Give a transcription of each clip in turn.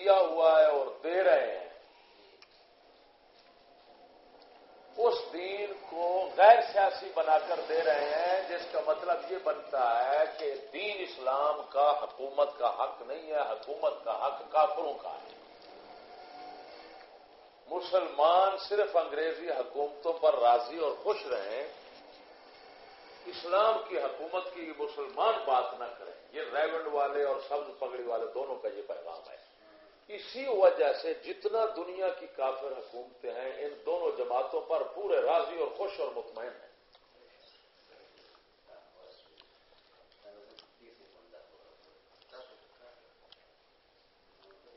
دیا ہوا ہے اور دے رہے ہیں۔ اس دین کو غیر سیاسی بنا کر دے رہے ہیں، جس کا مطلب یہ بنتا ہے کہ دین اسلام کا حکومت کا حق نہیں ہے، حکومت کا حق کافروں کا ہے۔ مسلمان صرف انگریزی حکومتوں پر راضی اور خوش رہیں، اسلام کی حکومت کی مسلمان بات نہ کریں۔ یہ ریونڈ والے اور سبز پگڑی والے دونوں کا یہ پیغام ہے۔ اسی وجہ سے جتنا دنیا کی کافر حکومتیں ہیں، ان دونوں جماعتوں پر پورے راضی اور خوش اور مطمئن ہیں۔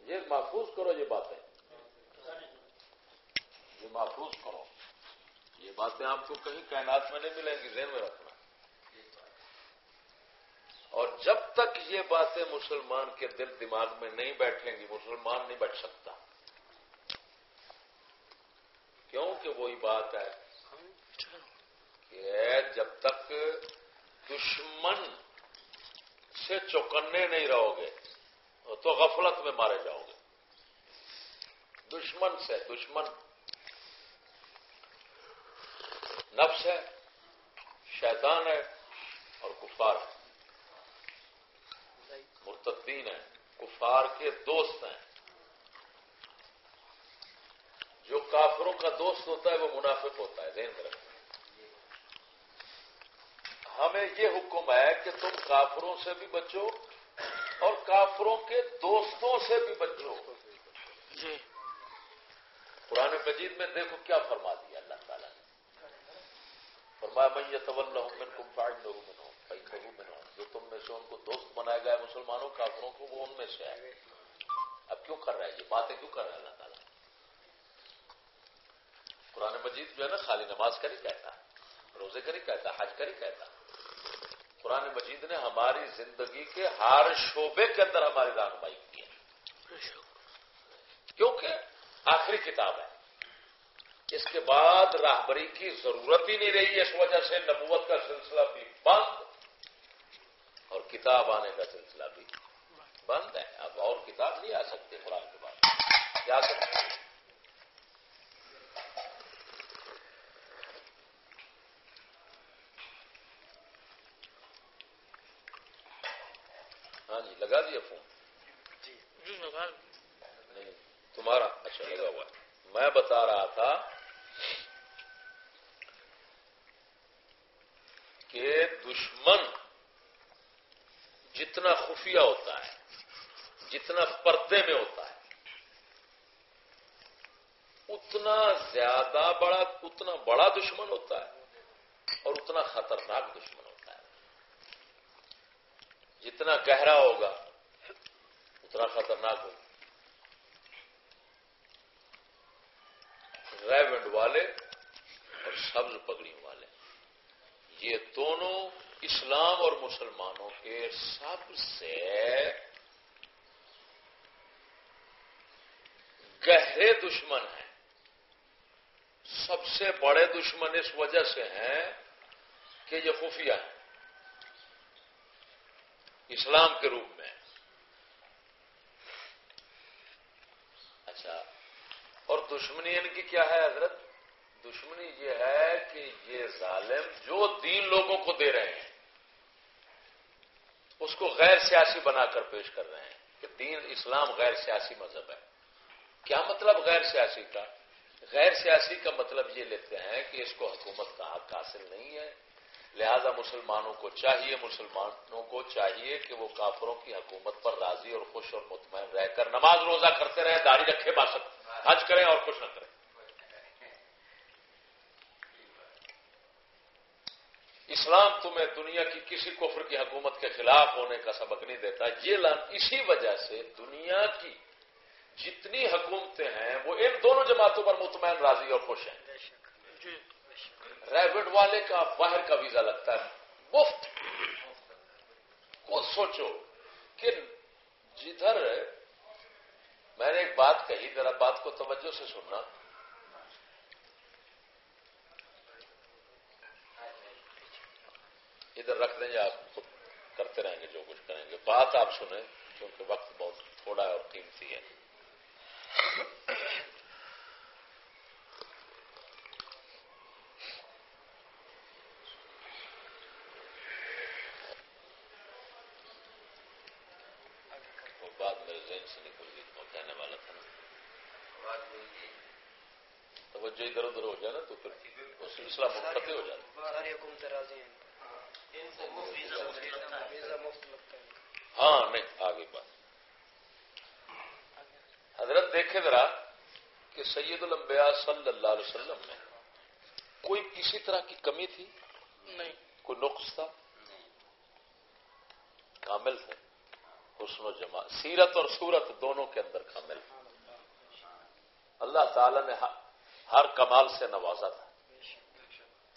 یہ محفوظ کرو یہ باتیں۔ یہ محفوظ کرو۔ یہ باتیں آپ کو کہیں کائنات میں نہیں ملیں گی، ذہن میں رکھنا اور جب تک یہ باتیں مسلمان کے دل دماغ میں نہیں بیٹھیں گی، مسلمان نہیں بیٹھ سکتا۔ کیوں کہ وہی بات ہے کہ جب تک دشمن سے چوکنے نہیں رہو گے، تو غفلت میں مارے جاؤ گے۔ دشمن سے دشمن۔ نفس ہے، شیطان ہے اور کفار ہے۔ مرتدین ہیں کفار کے دوست ہیں۔ جو کافروں کا دوست ہوتا ہے وہ منافق ہوتا ہے ذہن میں رکھنا ہمیں یہ حکم ہے کہ تم کافروں سے بھی بچو اور کافروں کے دوستوں سے بھی بچو۔ جی۔ پرانے مجید میں دیکھو کیا فرما دیا اللہ تعالیٰ نے۔ فرمایا میں یہ طول ہوں میں کم فائد لوگوں میں ہوں جو تم میں سے ان کو دوست بنایا گیا مسلمانوں، کافروں کو وہ ان میں سے ہے۔ اب کیوں کر رہا ہے؟ یہ باتیں کیوں کر رہا ہے اللہ تعالیٰ؟ قرآن مجید جو ہے نا، خالی نماز کا نہیں کہتا، روزے کا نہیں کہتا، حج کا نہیں کہتا۔ قرآن مجید نے ہماری زندگی کے ہر شعبے کے اندر ہماری رہنمائی کی ہے۔ کیونکہ آخری کتاب ہے۔ اس کے بعد راہبری کی ضرورت ہی نہیں رہی، اس وجہ سے نبوت کا سلسلہ بھی بند۔ اور کتاب آنے کا سلسلہ بھی بند ہے۔ اب اور کتاب نہیں آ سکتے قرآن کے بعد۔ جا سکتے ہاں جی لگا دیا فون۔ جی نہیں تمہارا۔ اچھا لگا ہوا۔ میں بتا رہا تھا کہ دشمن جتنا خفیہ ہوتا ہے، جتنا پردے میں ہوتا ہے، اتنا زیادہ بڑا، اتنا بڑا دشمن ہوتا ہے اور اتنا خطرناک دشمن ہوتا ہے۔ جتنا گہرا ہوگا، اتنا خطرناک ہوگا۔ ریونڈ والے اور سبز پگڑی والے۔ یہ دونوں اسلام اور مسلمانوں کے سب سے گہرے دشمن ہیں۔ سب سے بڑے دشمن اس وجہ سے ہیں کہ یہ خفیہ ہیں۔ اسلام کے روپ میں۔ اچھا اور دشمنی ان کی کیا ہے حضرت؟ دشمنی یہ ہے کہ یہ ظالم جو دین لوگوں کو دے رہے ہیں۔ اس کو غیر سیاسی بنا کر پیش کر رہے ہیں کہ دین اسلام غیر سیاسی مذہب ہے۔ کیا مطلب غیر سیاسی کا؟ غیر سیاسی کا مطلب یہ لیتے ہیں کہ اس کو حکومت کا حق حاصل نہیں ہے۔ لہذا مسلمانوں کو چاہیے، مسلمانوں کو چاہیے کہ وہ کافروں کی حکومت پر راضی اور خوش اور مطمئن رہ کر نماز روزہ کرتے رہیں داڑھی رکھے باسک حج کریں اور کچھ نہ کریں۔ اسلام تمہیں دنیا کی کسی کفر کی حکومت کے خلاف ہونے کا سبق نہیں دیتا۔ یہ لان اسی وجہ سے دنیا کی جتنی حکومتیں ہیں وہ ان دونوں جماعتوں پر مطمئن راضی اور خوش ہیں۔ ریوڈ والے کا باہر کا ویزا لگتا ہے۔ مفت۔ کو سوچو کہ جدھر میں نے ایک بات کہی ذرا بات کو توجہ سے سننا۔ ادھر رکھ دیں یا آپ خود کرتے رہیں گے جو کچھ کریں گے۔ بات آپ سنیں کیونکہ وقت بہت تھوڑا ہے اور قیمتی ہے۔ توجہ ادھر ادھر ہو جائے نا تو پھر وہ سلسلہ منقطع ہو جاتا ہاں نہیں آگے بات۔ حضرت دیکھے ذرا کہ سید الانبیاء صلی اللہ علیہ وسلم میں کوئی کسی طرح کی کمی تھی؟ نہیں۔ کوئی نقص تھا؟ کامل تھے۔ حسن و جمع سیرت اور صورت دونوں کے اندر کامل اللہ تعالی نے ہر کمال سے نوازا تھا۔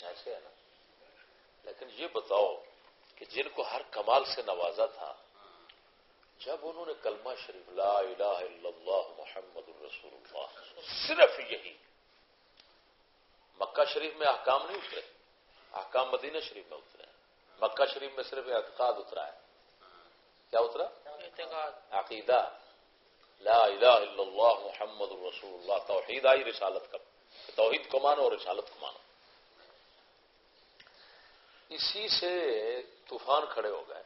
ایسے ہے نا؟ لیکن یہ بتاؤ کہ جن کو ہر کمال سے نوازا تھا جب انہوں نے کلمہ شریف لا الہ الا اللہ محمد الرسول اللہ صرف یہی مکہ شریف میں احکام نہیں اترے احکام مدینہ شریف میں اترے مکہ شریف میں صرف اعتقاد اترا ہے۔ کیا اترا؟ عقیدہ۔ لا الہ الا اللہ محمد الرسول اللہ توحید آئی رسالت کا توحید کو مانو اور رسالت کو مانو۔ اسی سے طوفان کھڑے ہو گئے۔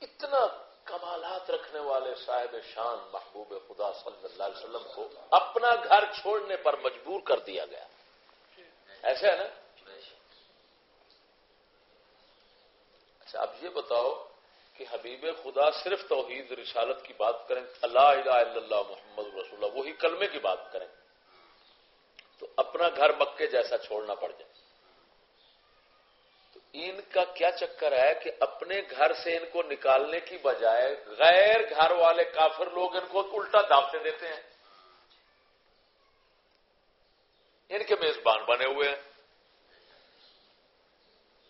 اتنا کمالات رکھنے والے صاحب شان محبوب خدا صلی اللہ علیہ وسلم کو اپنا گھر چھوڑنے پر مجبور کر دیا گیا۔ ایسے ہے نا؟ اچھا اب یہ بتاؤ کہ حبیب خدا صرف توحید رسالت کی بات کریں اللہ الہ الا اللہ محمد رسول اللہ، وہی کلمے کی بات کریں۔ تو اپنا گھر مکے جیسا چھوڑنا پڑ جائے۔ تو ان کا کیا چکر ہے کہ اپنے گھر سے ان کو نکالنے کی بجائے غیر گھر والے کافر لوگ ان کو الٹا دعوتیں دیتے ہیں۔ ان کے میزبان بنے ہوئے ہیں۔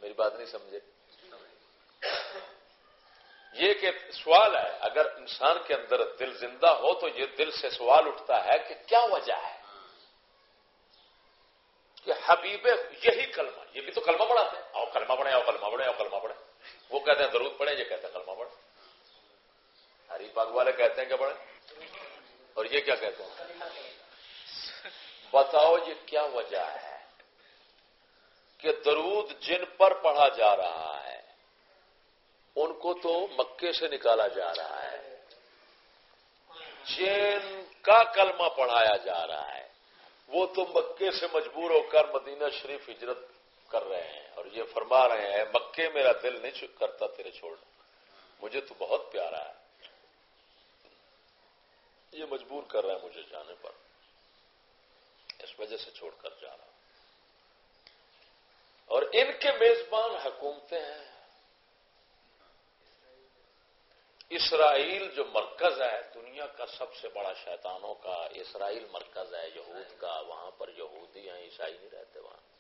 میری بات نہیں سمجھے۔ یہ کہ سوال ہے، اگر انسان کے اندر دل زندہ ہو تو یہ دل سے سوال اٹھتا ہے کہ کیا وجہ ہے؟ حبیب یہی کلمہ، یہ بھی تو کلمہ پڑھاتے ہیں آؤ کلمہ پڑھے آؤ کلمہ پڑھے آؤ کلمہ پڑھے وہ کہتے ہیں درود پڑھے یہ کہتے ہیں کلمہ پڑھے ہری پاک والے کہتے ہیں کہ پڑھے اور یہ کیا کہتے ہیں؟ بتاؤ یہ کیا وجہ ہے کہ درود جن پر پڑھا جا رہا ہے، ان کو تو مکے سے نکالا جا رہا ہے۔ جن کا کلمہ پڑھایا جا رہا ہے وہ تو مکے سے مجبور ہو کر مدینہ شریف ہجرت کر رہے ہیں اور یہ فرما رہے ہیں، مکے میرا دل نہیں کرتا تیرے چھوڑنا مجھے تو بہت پیارا ہے۔ یہ مجبور کر رہا ہے مجھے جانے پر۔ اس وجہ سے چھوڑ کر جا رہا اور ان کے میزبان حکومتیں ہیں۔ اسرائیل جو مرکز ہے دنیا کا سب سے بڑا شیطانوں کا اسرائیل مرکز ہے یہود کا وہاں پر یہودی ہیں عیسائی نہیں رہتے وہاں۔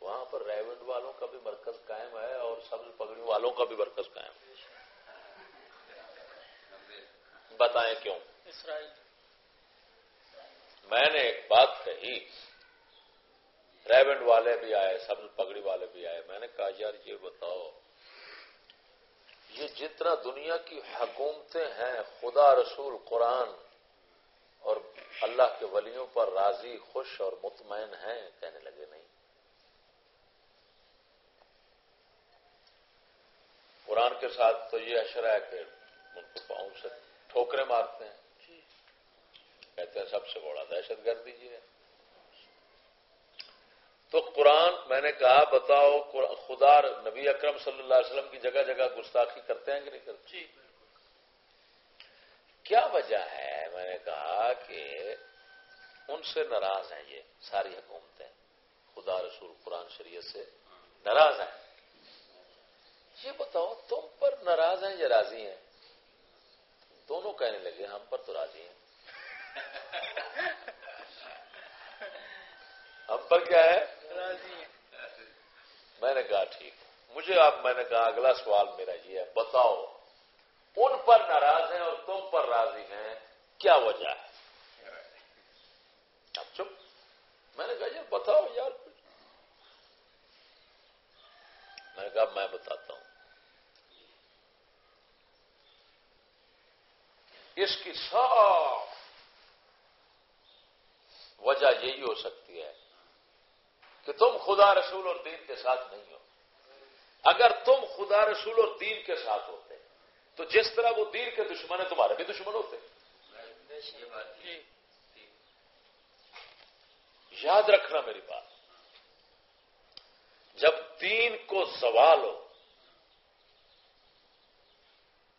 وہاں پر ریونڈ والوں کا بھی مرکز قائم ہے اور سبز پگڑی والوں کا بھی مرکز قائم۔ ہے بتائیں کیوں؟ اسرائیل۔ میں نے ایک بات کہی ریونڈ والے بھی آئے سبز پگڑی والے بھی آئے میں نے کہا یار یہ بتاؤ یہ جتنا دنیا کی حکومتیں ہیں خدا رسول قرآن اور اللہ کے ولیوں پر راضی خوش اور مطمئن ہیں کہنے لگے نہیں۔ قرآن کے ساتھ تو یہ اشر ہے کہ ان کو پاؤں سے ٹھوکرے مارتے ہیں۔ کہتے ہیں سب سے بڑا دہشت گرد دیجیے تو قرآن میں نے کہا بتاؤ خدا نبی اکرم صلی اللہ علیہ وسلم کی جگہ جگہ گستاخی کرتے ہیں کہ نہیں کرتے؟ جی کیا وجہ ہے؟ میں نے کہا کہ ان سے ناراض ہیں یہ ساری حکومتیں۔ خدا رسول قرآن شریعت سے ناراض ہیں۔ یہ بتاؤ تم پر ناراض ہیں یا راضی ہیں؟ دونوں کہنے لگے ہم پر تو راضی ہیں۔ ہم پر کیا ہے؟ میں نے کہا ٹھیک مجھے اب میں نے کہا اگلا سوال میرا یہ ہے، بتاؤ، ان پر ناراض ہیں اور تم پر راضی ہیں، کیا وجہ ہے؟ اب چپ۔ میں نے کہا یار بتاؤ یار۔ کچھ میں نے کہا میں بتاتا ہوں۔ اس کی صاف وجہ یہی ہو سکتی ہے کہ تم خدا رسول اور دین کے ساتھ نہیں ہو اگر تم خدا رسول اور دین کے ساتھ ہوتے، تو جس طرح وہ دین کے دشمن ہیں، تمہارے بھی دشمن ہوتے۔ یاد رکھنا میری بات۔ جب دین کو زوال ہو،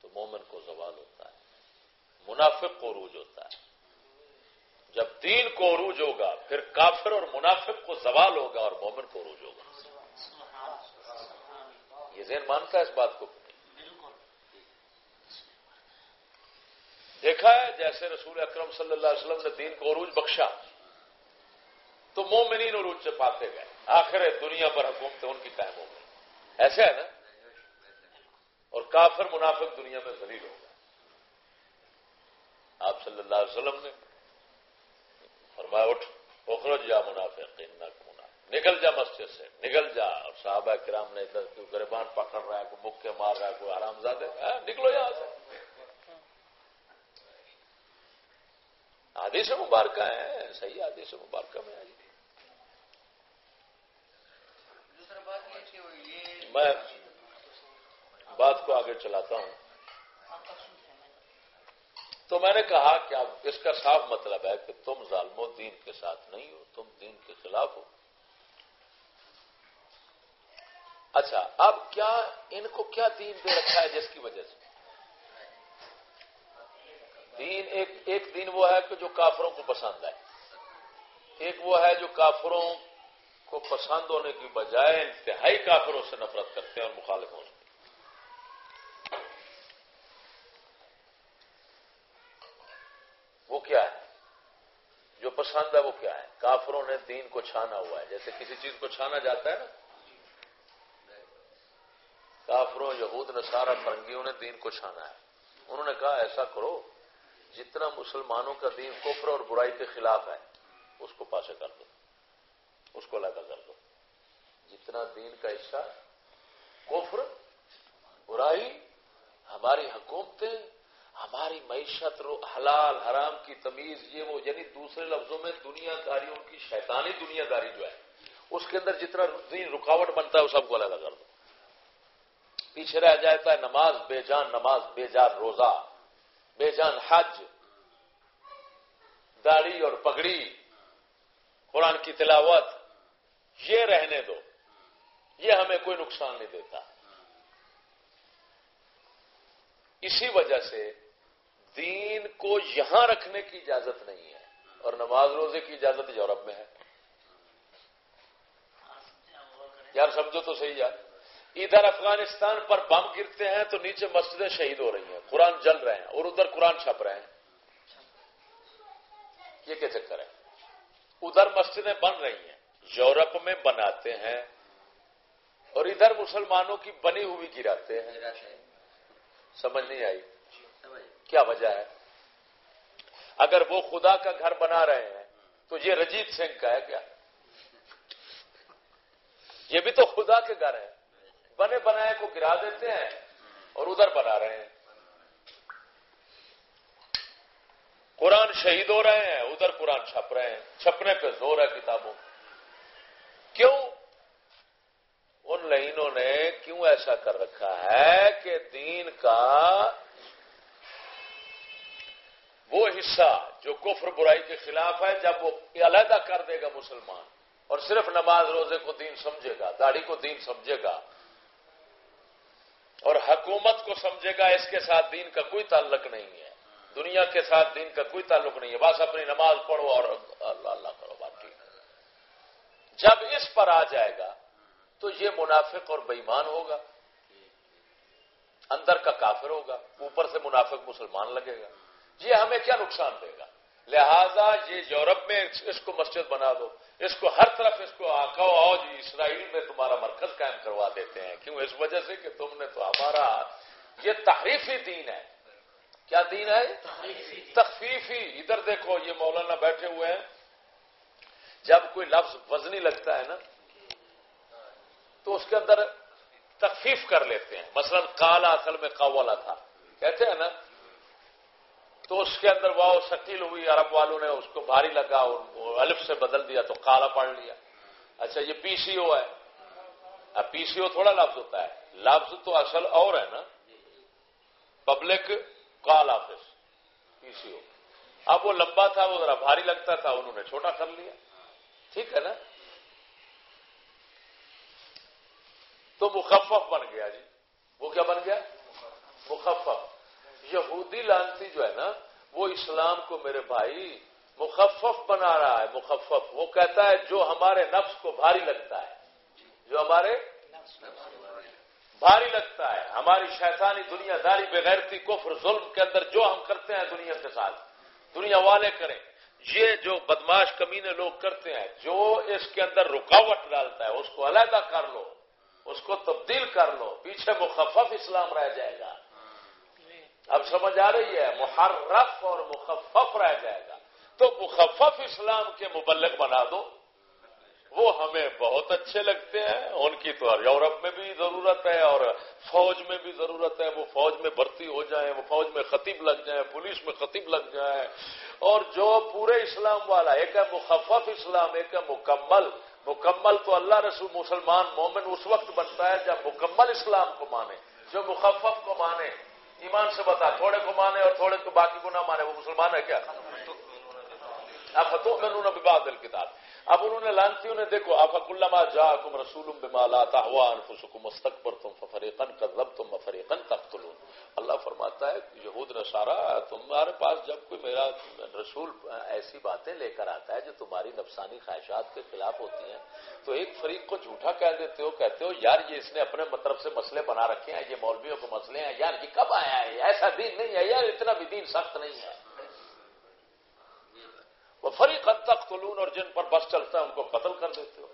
تو مومن کو زوال ہوتا ہے، منافق کو عروج ہوتا ہے۔ جب دین کو عروج ہوگا، پھر کافر اور منافق کو زوال ہوگا اور مومن کو عروج ہوگا۔ یہ ذہن مانتا ہے اس بات کو؟ دیکھا ہے، جیسے رسول اکرم صلی اللہ علیہ وسلم نے دین کو عروج بخشا، تو مومنین عروج سے پاتے گئے۔ آخر دنیا پر حکومتیں ان کی قائم ہو گئی ایسا ہے نا؟ اور کافر منافق دنیا میں ذلیل ہو گئے۔ آپ صلی اللہ علیہ وسلم نے فرمایا، اٹھ، اخرج جا منافق نکل جا مسجد سے، نکل جا۔ اور صحابہ کرام نے ادھر کوئی گربان پکڑ رہا ہے، کوئی مکے مار رہا ہے، کوئی آرام زادے؟ ہاں، نکلو یہاں سے۔ آدھی سے مبارکہ ہیں صحیح آدھی سے مبارکہ میں آئی۔ میں بات کو آگے چلاتا ہوں۔ تو میں نے کہا کہ اب اس کا صاف مطلب ہے کہ تم ظالم و دین کے ساتھ نہیں ہو، تم دین کے خلاف ہو۔ اچھا اب کیا ان کو کیا دین دے رکھا ہے جس کی وجہ سے؟ دین ایک ایک دین وہ ہے کہ جو کافروں کو پسند ہے ایک وہ ہے جو کافروں کو پسند ہونے کی بجائے انتہائی کافروں سے نفرت کرتے ہیں اور مخالفوں سے وہ کیا ہے جو پسند ہے وہ کیا ہے؟ کافروں نے دین کو چھانا ہوا ہے۔ جیسے کسی چیز کو چھانا جاتا ہے نا۔ کافروں، یہود، نصارہ، فرنگیوں نے دین کو چھانا ہے۔ انہوں نے کہا، ایسا کرو، جتنا مسلمانوں کا دین کفر اور برائی کے خلاف ہے، اس کو پاسے کر دو۔ اس کو لگا کر دو۔ جتنا دین کا حصہ کفر، برائی، ہماری حکومتیں ہماری معیشت حلال حرام کی تمیز یہ وہ یعنی دوسرے لفظوں میں دنیا داری، ان کی شیطانی دنیا داری جو ہے، اس کے اندر جتنا دین رکاوٹ بنتا ہے، وہ سب کو لگا کر دو۔ پیچھے رہ جاتا ہے نماز بے جان، نماز بے جان روزہ، بے جان حج، داڑھی اور پگڑی، قرآن کی تلاوت، یہ رہنے دو۔ یہ ہمیں کوئی نقصان نہیں دیتا۔ اسی وجہ سے دین کو یہاں رکھنے کی اجازت نہیں ہے اور نماز روزے کی اجازت یورپ میں ہے۔ یار سمجھو تو صحیح یار۔ ادھر افغانستان پر بم گرتے ہیں تو نیچے مسجدیں شہید ہو رہی ہیں۔ قرآن جل رہے ہیں اور ادھر قرآن چھپ رہے ہیں۔ یہ کیا چکر ہے؟ ادھر مسجدیں بن رہی ہیں، یورپ میں بناتے ہیں اور ادھر مسلمانوں کی بنی ہوئی گراتے ہیں۔ سمجھ نہیں آئی؟ کیا وجہ ہے؟ اگر وہ خدا کا گھر بنا رہے ہیں، تو یہ رجیت سنگھ کا ہے کیا؟ یہ بھی تو خدا کے گھر ہے بنے بنائے کو گرا دیتے ہیں اور ادھر بنا رہے ہیں۔ قرآن شہید ہو رہے ہیں، ادھر قرآن چھپ رہے ہیں۔ چھپنے پہ زور ہے کتابوں کیوں؟ ان لائنوں نے کیوں ایسا کر رکھا ہے کہ دین کا وہ حصہ جو کفر برائی کے خلاف ہے، جب وہ علیحدہ کر دے گا مسلمان، اور صرف نماز روزے کو دین سمجھے گا، داڑھی کو دین سمجھے گا، اور حکومت کو سمجھے گا، اس کے ساتھ دین کا کوئی تعلق نہیں ہے، دنیا کے ساتھ دین کا کوئی تعلق نہیں ہے، بس اپنی نماز پڑھو اور اللہ اللہ کرو باقی جب اس پر آ جائے گا، تو یہ منافق اور بےمان ہوگا، اندر کا کافر ہوگا، اوپر سے منافق مسلمان لگے گا۔ یہ ہمیں کیا نقصان دے گا؟ لہذا یہ یورپ میں اس کو مسجد بنا دو۔ اس کو ہر طرف اس کو آخو آؤ جی اسرائیل میں تمہارا مرکز قائم کروا دیتے ہیں۔ کیوں؟ اس وجہ سے کہ تم نے تو ہمارا یہ تحریفی دین ہے۔ کیا دین ہے؟ تخفیفی۔ ادھر دیکھو، یہ مولانا بیٹھے ہوئے ہیں۔ جب کوئی لفظ وزنی لگتا ہے نا، تو اس کے اندر تخفیف کر لیتے ہیں۔ مثلا کالا اصل میں قولا تھا۔ کہتے ہیں نا تو اس کے اندر واؤ شکیل ہوئی، عرب والوں نے اس کو بھاری لگا الف سے بدل دیا تو کالا پڑ لیا۔ اچھا یہ پی سی او ہے۔ اب پی سی او تھوڑا لفظ ہوتا ہے۔ لفظ تو اصل اور ہے نا۔ Public call office, P C O. اب وہ لمبا تھا، وہ ذرا بھاری لگتا تھا، انہوں نے چھوٹا کر لیا۔ ٹھیک ہے نا؟ تو مخفف بن گیا جی۔ وہ کیا بن گیا؟ مخفف۔ یہودی لانتی جو ہے نا، وہ اسلام کو میرے بھائی مخفف بنا رہا ہے، مخفف۔ وہ کہتا ہے، جو ہمارے نفس کو بھاری لگتا ہے۔ جو ہمارے بھاری لگتا ہے۔ ہماری شیطانی دنیا داری بغیرتی کفر، ظلم کے اندر جو ہم کرتے ہیں دنیا کے ساتھ۔ دنیا والے کریں۔ یہ جو بدماش کمینے لوگ کرتے ہیں، جو اس کے اندر رکاوٹ ڈالتا ہے، اس کو علیحدہ کر لو، اس کو تبدیل کر لو، پیچھے مخفف اسلام رہ جائے گا۔ اب سمجھ آ رہی ہے، محرف اور مخفف رہ جائے گا۔ تو مخفف اسلام کے مبلک بنا دو۔ وہ ہمیں بہت اچھے لگتے ہیں، ان کی تو یورپ میں بھی ضرورت ہے اور فوج میں بھی ضرورت ہے۔ وہ فوج میں بھرتی ہو جائیں، وہ فوج میں خطیب لگ جائیں، پولیس میں خطیب لگ جائیں۔ اور جو پورے اسلام والا، ایک ہے مخفف اسلام، ایک ہے مکمل۔ مکمل تو اللہ رسول، مسلمان، مومن اس وقت بنتا ہے جب مکمل اسلام کو مانے، جو مخفف کو مانے۔ ایمان سے بتا، تھوڑے کو مانے اور تھوڑے کو باقی کو نہ مانے، وہ مسلمان ہے کیا؟ اب فتو میں نے باد دل کتاب اب انہوں نے لانتیوں نے دیکھو آفق اللہ جا کم رسول بمالا تاہوان مستقبر تم فریقن کر رب تم فریقن اللہ فرماتا ہے، یہود نشارا تمہارے پاس جب کوئی میرا رسول ایسی باتیں لے کر آتا ہے جو تمہاری نفسانی خواہشات کے خلاف ہوتی ہیں، تو ایک فریق کو جھوٹا کہہ دیتے ہو، کہتے ہو، یار یہ اس نے اپنے مطلب سے مسئلے بنا رکھے ہیں، یہ مولویوں کے مسئلے ہیں، یار یہ کب آیا ہے؟ ایسا دین نہیں ہے، یار اتنا بھی دین سخت نہیں ہے۔ وہ فریق حد تک اور جن پر بس چلتا ہے ان کو قتل کر دیتے ہو۔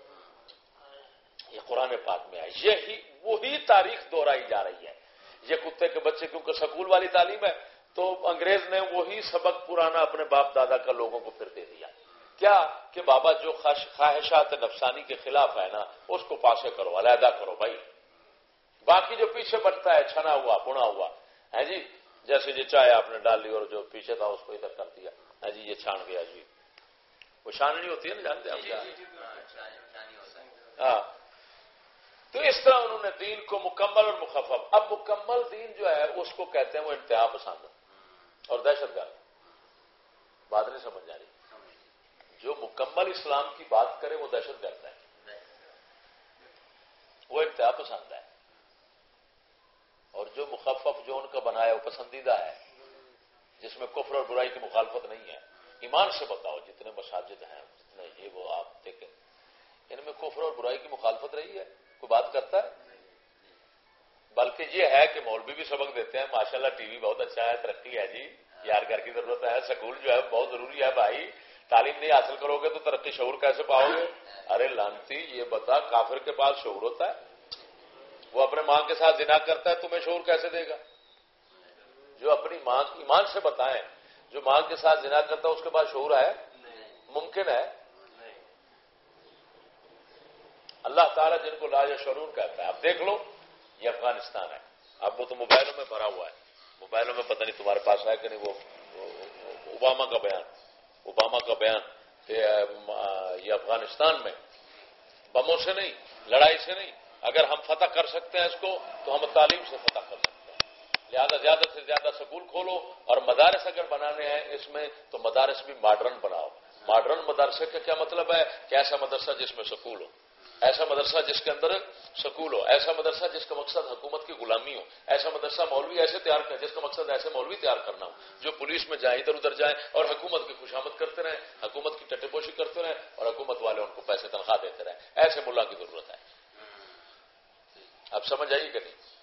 یہ قرآن پاک میں ہے یہی وہی تاریخ دہرائی جا رہی ہے۔ یہ کتے کے بچے کیونکہ سکول والی تعلیم ہے، تو انگریز نے وہی سبق پرانا اپنے باپ دادا کا لوگوں کو پھر دے دیا۔ کیا؟ کہ بابا جو خواہشات نفسانی کے خلاف ہے نا، اس کو پاسے کرو، علیحدہ کرو بھائی۔ باقی جو پیچھے بنتا ہے، چھنا ہوا، بنا ہوا۔ ہے جی جیسے یہ چائے آپ نے ڈال لی اور جو پیچھے تھا، اس کو ادھر کر دیا۔ ہے جی یہ چھان گیا جی۔ وہ چھاننی ہوتی ہے نا جانتے آپ جی، جی، جی، ہاں تو اس طرح انہوں نے دین کو مکمل اور مخفف اب مکمل دین جو ہے اس کو کہتے ہیں وہ انتہا پسند۔ اور دہشت گرد۔ بات نہیں سمجھ جا رہی۔ جو مکمل اسلام کی بات کرے وہ دہشت گرد ہے۔ وہ انتہا پسند ہے۔ اور جو مخفف جو ان کا بنایا وہ پسندیدہ ہے۔ جس میں کفر اور برائی کی مخالفت نہیں ہے۔ ایمان سے بتاؤ جتنے مساجد ہیں، جتنے یہ وہ آپ دیکھیں۔ ان میں کفر اور برائی کی مخالفت رہی ہے؟ کوئی بات کرتا ہے؟ بلکہ یہ ہے کہ مولوی بھی سبق دیتے ہیں، ماشاءاللہ ٹی وی بہت اچھا ہے، ترقی ہے جی یار گھر کی ضرورت ہے، سکول جو ہے بہت ضروری ہے بھائی۔ تعلیم نہیں حاصل کرو گے تو ترقی شعور کیسے پاؤ گے؟ ارے لانتی، یہ بتا کافر کے پاس شعور ہوتا ہے؟ وہ اپنے ماں کے ساتھ جنا کرتا ہے، تمہیں شعور کیسے دے گا؟ جو اپنی ماں، ایمان سے بتائیں۔ جو ماں کے ساتھ جنا کرتا ہے اس کے پاس شعور ہے؟ ممکن ہے؟ اللہ تعالیٰ جن کو لاج شرور کہتا ہے اب دیکھ لو یہ افغانستان ہے۔ اب وہ تو موبائلوں میں بھرا ہوا ہے۔ موبائلوں میں پتہ نہیں تمہارے پاس ہے کہ نہیں وہ اوباما کا بیان۔ اوباما کا بیان یہ افغانستان میں بموں سے نہیں لڑائی سے نہیں۔ اگر ہم فتح کر سکتے ہیں اس کو تو ہم تعلیم سے فتح کر سکتے ہیں۔ لہذا زیادہ سے زیادہ سکول کھولو اور مدارس اگر بنانے ہیں اس میں، تو مدارس بھی ماڈرن بناؤ۔ ماڈرن مدرسے کا کیا مطلب ہے؟ کہ ایسا مدرسہ جس میں سکول ہو۔ ایسا مدرسہ جس کے اندر سکول ہو۔ ایسا مدرسہ جس کا مقصد حکومت کی غلامی ہو۔ ایسا مدرسہ مولوی ایسے تیار کر، جس کا مقصد ایسے مولوی تیار کرنا ہو۔ جو پولیس میں جائیں، ادھر ادھر جائیں اور حکومت کی خوشامد کرتے رہیں، حکومت کی ٹٹے پوشی کرتے رہیں اور حکومت والے ان کو پیسے تنخواہ دیتے رہیں۔ ایسے ملا کی ضرورت ہے۔ اب سمجھ آئیے کہ نہیں؟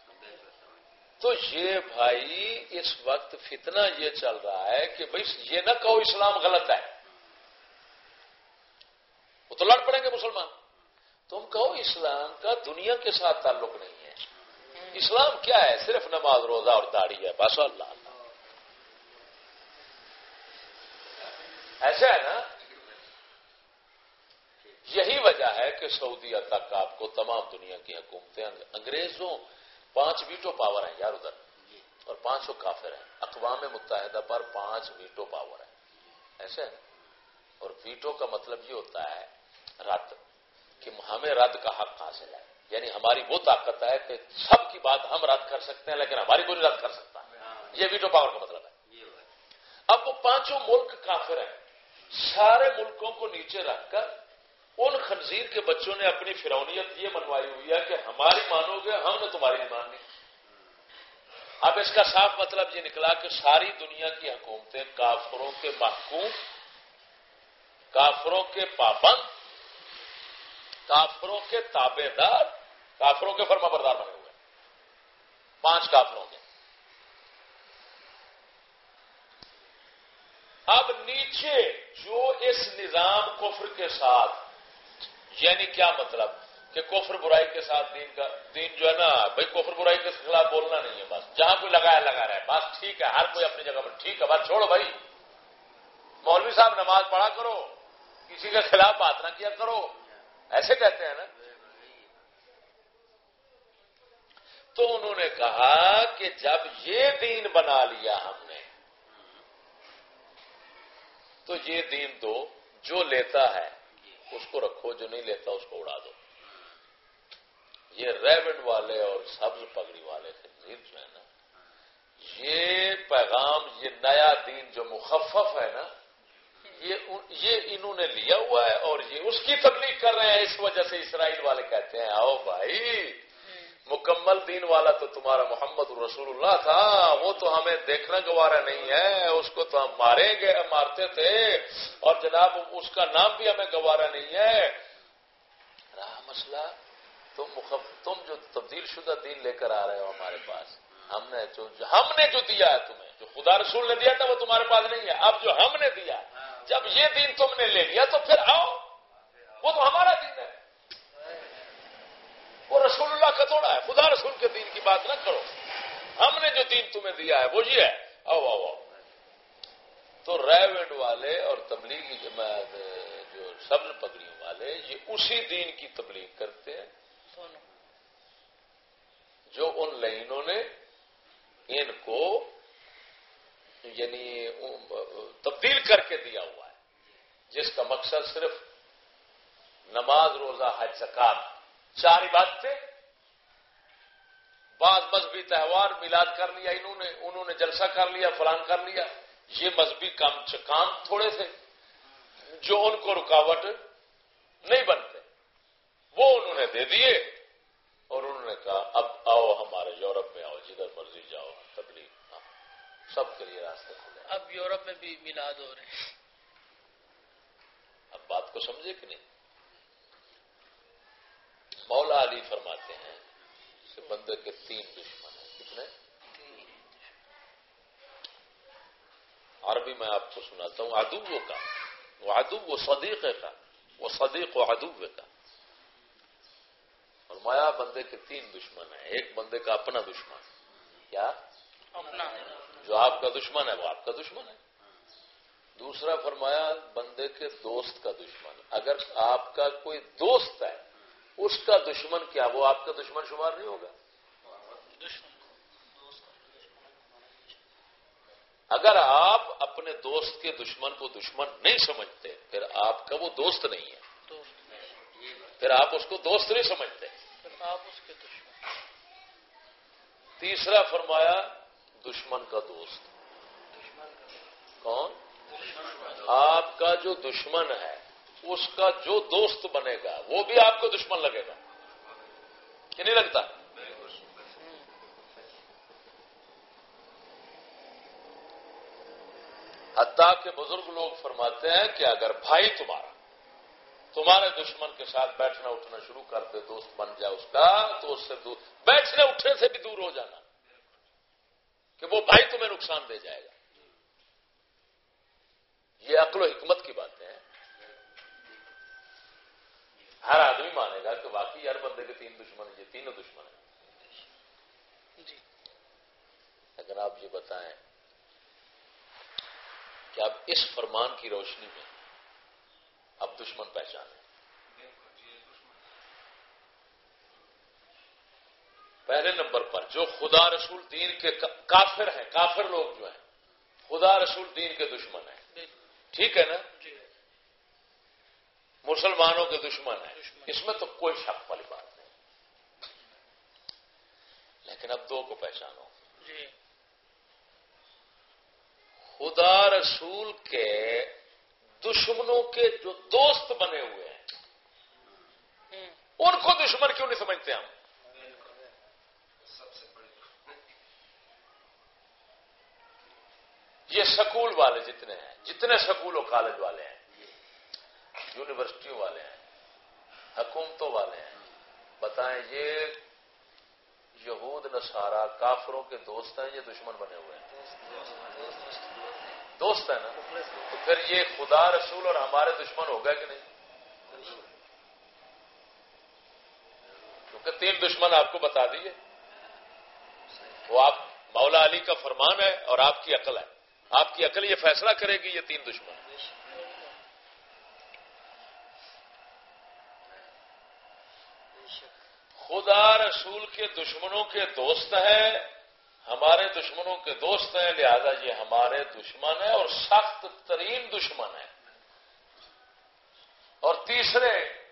تو یہ بھائی اس وقت فتنہ یہ چل رہا ہے کہ بھائی یہ نہ کہو اسلام غلط ہے۔ وہ تو لڑ پڑیں گے مسلمان۔ تم کہو اسلام کا دنیا کے ساتھ تعلق نہیں ہے۔ اسلام کیا ہے؟ صرف نماز، روزہ اور داڑھی ہے، بس اللہ۔ ایسا ہے نا؟ یہی وجہ ہے کہ سعودیہ تک آپ کو تمام دنیا کی حکومتیں انگریزوں پانچ ویٹو پاور ہیں یار ادھر۔ اور پانچوں کافر ہیں۔ اقوام متحدہ پر پانچ ویٹو پاور ہے ایسے ہے اور ویٹو کا مطلب یہ ہوتا ہے رد، کہ ہمیں رد کا حق حاصل ہے۔ یعنی ہماری وہ طاقت ہے کہ سب کی بات ہم رد کر سکتے ہیں، لیکن ہماری کوئی رد کر سکتا یہ ویٹو پاور کا مطلب ہے۔ اب وہ پانچوں ملک کافر ہیں۔ سارے ملکوں کو نیچے رکھ کر ان خنزیر کے بچوں نے اپنی فرونیت یہ منوائی ہوئی ہے کہ ہماری مانو گے، ہم نے تمہاری نہیں ماننی۔ اب اس کا صاف مطلب یہ نکلا کہ ساری دنیا کی حکومتیں کافروں کے محکوم، کافروں کے پابند، کافروں کے تابے دار کافروں کے فرما بردار بنے ہوئے پانچ کافروں کے۔ اب نیچے جو اس نظام کفر کے ساتھ یعنی کیا مطلب کہ کفر برائی کے ساتھ دین کا دین جو ہے نا، بھائی کفر برائی کے خلاف بولنا نہیں ہے بس۔ جہاں کوئی لگایا لگا رہا ہے، بس ٹھیک ہے، ہر کوئی اپنی جگہ پر ٹھیک ہے۔ بس چھوڑو بھائی۔ مولوی صاحب نماز پڑھا کرو، کسی کے خلاف بات نہ کیا کرو۔ ایسے کہتے ہیں نا۔ تو انہوں نے کہا کہ جب یہ دین بنا لیا ہم نے، تو یہ دین دو جو لیتا ہے اس کو رکھو جو نہیں لیتا اس کو اڑا دو۔ یہ ریبڈ والے اور سبز پگڑی والے خنزیر جو ہے نا۔ یہ پیغام، یہ نیا دین جو مخفف ہے نا یہ انہوں نے لیا ہوا ہے اور یہ اس کی تبلیغ کر رہے ہیں۔ اس وجہ سے اسرائیل والے کہتے ہیں، آؤ بھائی مکمل دین والا تو تمہارا محمد رسول اللہ تھا وہ تو ہمیں دیکھنا گوارا نہیں ہے اس کو تو ہم ماریں گے مارتے تھے اور جناب اس کا نام بھی ہمیں گوارا نہیں ہے۔ رہا مسئلہ تم مخف تم جو تبدیل شدہ دین لے کر آ رہے ہو ہمارے پاس ہم نے جو ہم نے جو دیا ہے تمہیں جو خدا رسول نے دیا تھا وہ تمہارے پاس نہیں ہے اب جو ہم نے دیا جب یہ دین تم نے لے لیا تو پھر آؤ وہ تو ہمارا دین ہے۔ وہ رسول اللہ کا توڑا ہے۔ خدا رسول کے دین کی بات نہ کرو۔ ہم نے جو دین تمہیں دیا ہے وہ یہ ہے۔ آؤ آؤ آؤ۔ تو ریوڈ والے اور تبلیغی جو سبل پگڑیوں والے یہ اسی دین کی تبلیغ کرتے ہیں۔ جو ان لائنوں نے ان کو یعنی تبدیل کر کے دیا ہوا ہے۔ جس کا مقصد صرف نماز روزہ حج سکار چار عبادتیں بعض مذہبی تہوار میلاد کر لیا انہوں نے انہوں نے جلسہ کر لیا فلان کر لیا۔ یہ مذہبی کام کام تھوڑے تھے۔ جو ان کو رکاوٹ نہیں بنتے۔ وہ انہوں نے دے دیے اور انہوں نے کہا اب آؤ ہمارے یورپ میں آؤ جدھر مرضی جاؤ تبلیغ۔ ہاں، سب کے لیے راستے کھلے۔ اب یورپ میں بھی میلاد ہو رہے ہیں۔ اب بات کو سمجھے کہ نہیں؟ مولا علی فرماتے ہیں کہ بندے کے تین دشمن ہیں۔ کتنے؟ عربی میں آپ کو سناتا ہوں ادو کا۔ وہ ادب وہ صدیق کا۔ وہ صدیق و ادب کا۔ فرمایا بندے کے تین دشمن ہیں۔ ایک بندے کا اپنا دشمن۔ کیا؟ اپنا۔ جو آپ کا دشمن ہے وہ آپ کا دشمن ہے۔ دوسرا فرمایا بندے کے دوست کا دشمن۔ اگر آپ کا کوئی دوست ہے اس کا دشمن کیا؟ وہ آپ کا دشمن شمار نہیں ہوگا۔ اگر آپ اپنے دوست کے دشمن کو دشمن نہیں سمجھتے، پھر آپ کا وہ دوست نہیں ہے۔ پھر آپ اس کو دوست نہیں سمجھتے۔ آپ اس کے دشمن تیسرا فرمایا، دشمن کا دوست۔ کون؟ آپ کا جو دشمن ہے اس کا جو دوست بنے گا، وہ بھی آپ کو دشمن لگے گا۔ کہ نہیں لگتا؟ حتیٰ کہ بزرگ لوگ فرماتے ہیں کہ اگر بھائی تمہارا، تمہارے دشمن کے ساتھ بیٹھنا اٹھنا شروع کر دے، دوست بن جائے اس کا، تو اس سے دور بیٹھنے اٹھنے سے بھی دور ہو جانا۔ کہ وہ بھائی تمہیں نقصان دے جائے گا۔ یہ عقل و حکمت کی باتیں ہر آدمی مانے گا کہ واقعی ہر بندے کے تین دشمن یہ تینوں دشمن ہیں۔ جی۔ لیکن آپ یہ بتائیں کہ آپ اس فرمان کی روشنی میں اب دشمن پہچانے پہلے نمبر پر جو خدا رسول دین کے کافر ہیں کافر لوگ جو ہیں خدا رسول دین کے دشمن ہیں۔ ٹھیک ہے نا؟ جی۔ مسلمانوں کے دشمن ہیں۔ اس میں تو کوئی شک والی بات نہیں۔ لیکن اب دو کو پہچانو۔ جی۔ خدا رسول کے دشمنوں کے جو دوست بنے ہوئے ہیں ان کو دشمن کیوں نہیں سمجھتے ہم؟ یہ سکول والے جتنے ہیں جتنے سکول و کالج والے ہیں یونیورسٹیوں والے ہیں، حکومتوں والے ہیں۔ بتائیں، یہ یہود، نصارہ، کافروں کے دوست ہیں یہ دشمن بنے ہوئے ہیں؟ دوست ہیں نا؟ تو پھر یہ خدا رسول اور ہمارے دشمن ہو گئے کہ نہیں؟ کیونکہ تین دشمن آپ کو بتا دیے۔ وہ آپ، مولا علی کا فرمان ہے اور آپ کی عقل ہے۔ آپ کی عقل یہ فیصلہ کرے گی یہ تین دشمن۔ خدا رسول کے دشمنوں کے دوست ہیں ہمارے دشمنوں کے دوست ہیں لہذا یہ ہمارے دشمن ہیں اور سخت ترین دشمن ہیں۔ اور تیسرے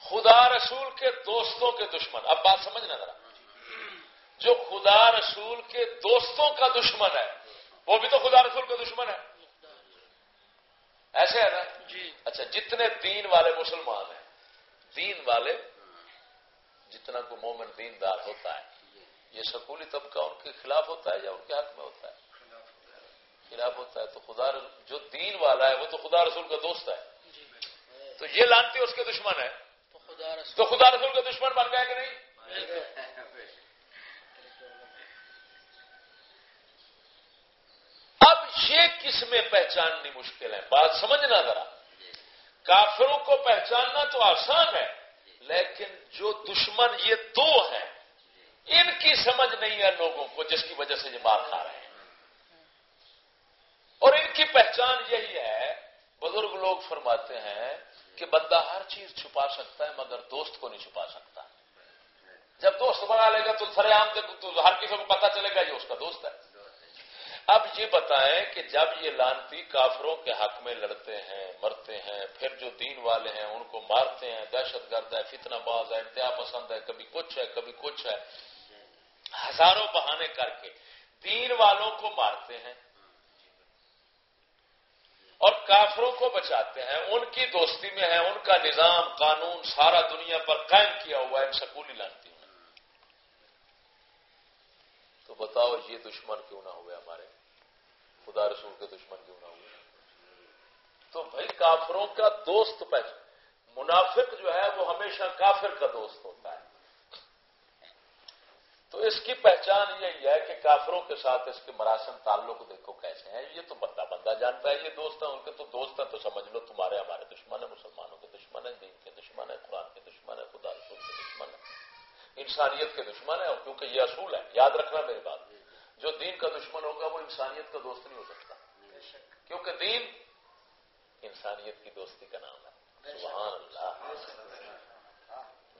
خدا رسول کے دوستوں کے دشمن۔ اب بات سمجھنا ذرا۔ جو خدا رسول کے دوستوں کا دشمن ہے وہ بھی تو خدا رسول کا دشمن ہے۔ ایسے ہے نا؟ جی۔ اچھا جتنے دین والے مسلمان ہیں دین والے جتنا کو مومن دیندار ہوتا ہے یہ سکولی طبقہ ان کے خلاف ہوتا ہے یا ان کے حق میں ہوتا ہے؟ خلاف ہوتا ہے تو خدا جو دین والا ہے وہ تو خدا رسول کا دوست ہے۔ جی تو یہ لانتی اس کے دشمن ہے۔ تو خدا رسول۔ کا دشمن بن گیا کہ نہیں؟ اب یہ کس میں پہچاننی مشکل ہے؟ بات سمجھنا ذرا۔ کافروں کو پہچاننا تو آسان ہے لیکن جو دشمن یہ دو ہیں، ان کی سمجھ نہیں ہے لوگوں کو، جس کی وجہ سے یہ مار کھا رہے ہیں۔ اور ان کی پہچان یہی ہے، بزرگ لوگ فرماتے ہیں کہ بندہ ہر چیز چھپا سکتا ہے، مگر دوست کو نہیں چھپا سکتا۔ جب دوست بنا لے گا تو سر عام تو ہر کسی کو پتا چلے گا یہ اس کا دوست ہے۔ اب یہ بتائیں کہ جب یہ لانتی کافروں کے حق میں لڑتے ہیں، مرتے ہیں، پھر جو دین والے ہیں، ان کو مارتے ہیں، دہشت گرد ہے، فتنہ باز ہے، انتہا پسند ہے، کبھی کچھ ہے، کبھی کچھ ہے، ہزاروں بہانے کر کے دین والوں کو مارتے ہیں اور کافروں کو بچاتے ہیں۔ ان کی دوستی میں ہے، ان کا نظام، قانون سارا دنیا پر قائم کیا ہوا ہے، ان سکولی لانتی نے تو بتاؤ، یہ دشمن کیوں نہ ہوئے ہمارے۔ خدا رسول کے دشمن کیوں نہ ہوئے؟ تو بھائی کافروں کا دوست پہچان منافق جو ہے وہ ہمیشہ کافر کا دوست ہوتا ہے۔ تو اس کی پہچان یہی ہے کہ کافروں کے ساتھ اس کے مراسم تعلق دیکھو کیسے ہیں۔ یہ تو بندہ بندہ جانتا ہے، یہ دوست ہیں ان کے، تو دوست ہیں تو سمجھ لو تمہارے ہمارے دشمن ہیں، مسلمانوں کے دشمن ہیں، دین کے دشمن ہیں، قرآن کے دشمن ہیں، خدا رسول کے دشمن ہیں۔ انسانیت کے دشمن ہیں اور کیونکہ یہ اصول ہے یاد رکھنا میری بات۔ جو دین کا دشمن ہوگا وہ انسانیت کا دوست نہیں ہو سکتا۔ کیونکہ دین انسانیت کی دوستی کا نام ہے۔ سبحان اللہ۔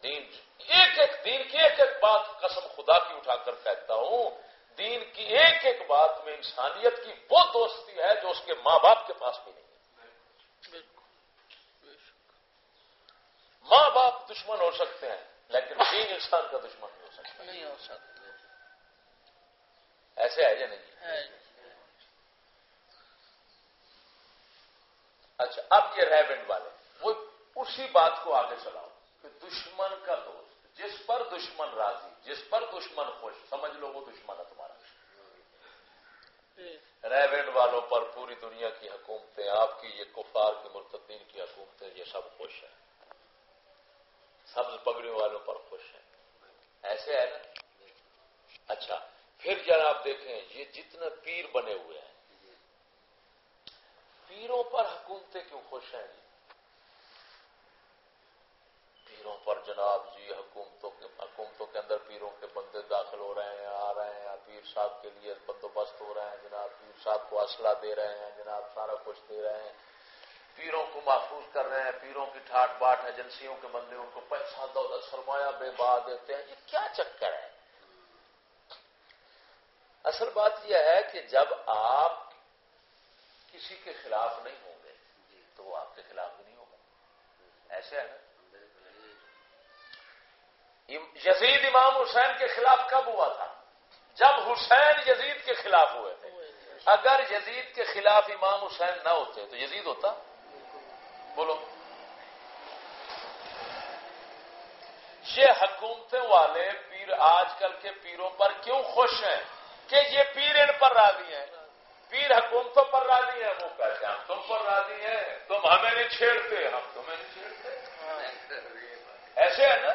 دین ایک ایک دین کی ایک ایک بات قسم خدا کی اٹھا کر کہتا ہوں۔ دین کی ایک ایک بات میں انسانیت کی وہ دوستی ہے جو اس کے ماں باپ کے پاس بھی نہیں۔ ہے ماں باپ دشمن ہو سکتے ہیں لیکن دین انسان کا دشمن نہیں ہو سکتا۔ نہیں ہو سکتا۔ ایسے ہے یا نہیں؟ ہے اچھا اب یہ ریونڈ والے وہ اسی بات کو آگے چلاؤ کہ دشمن کا دوست جس پر دشمن راضی جس پر دشمن خوش سمجھ لو وہ دشمن ہے تمہارا۔ جی، ریونڈ والوں پر پوری دنیا کی حکومتیں آپ کی یہ کفار کی مرتدین کی حکومتیں یہ سب خوش ہیں۔ سبز پگڑیوں والوں پر خوش ہیں۔ ایسے ہے نا؟ اچھا۔ پھر جناب دیکھیں، یہ جتنے پیر بنے ہوئے ہیں۔ پیروں پر حکومتیں کیوں خوش ہیں؟ جی پیروں پر جناب جی حکومتوں کے حکومتوں کے اندر پیروں کے بندے داخل ہو رہے ہیں، آ رہے ہیں۔ پیر صاحب کے لیے بندوبست ہو رہے ہیں۔ جناب پیر صاحب کو اسلحہ دے رہے ہیں۔ جناب سارا کچھ دے رہے ہیں۔ پیروں کو محفوظ کر رہے ہیں۔ پیروں کی ٹھاٹ باٹ، ایجنسیوں کے بندے ان کو پیسہ دولت، سرمایہ بے با دیتے ہیں۔ یہ کیا چکر اصل بات یہ ہے کہ جب آپ کسی کے خلاف نہیں ہوں گے، تو وہ آپ کے خلاف بھی نہیں ہوگا۔ ایسے ہے نا؟ یزید امام حسین کے خلاف کب ہوا تھا؟ جب حسین یزید کے خلاف ہوئے تھے۔ اگر یزید کے خلاف امام حسین نہ ہوتے، تو یزید ہوتا؟ بولو۔ یہ حکومتیں والے پیر آج کل کے پیروں پر کیوں خوش ہیں؟ کہ یہ پیر ان پر راضی ہیں۔ پیر حکومتوں پر راضی ہیں، وہ کہتے ہیں ہم تم پر راضی ہیں۔ تم ہمیں نہیں چھیڑتے، ہم تمہیں نہیں چھیڑتے۔ ایسے ہے نا؟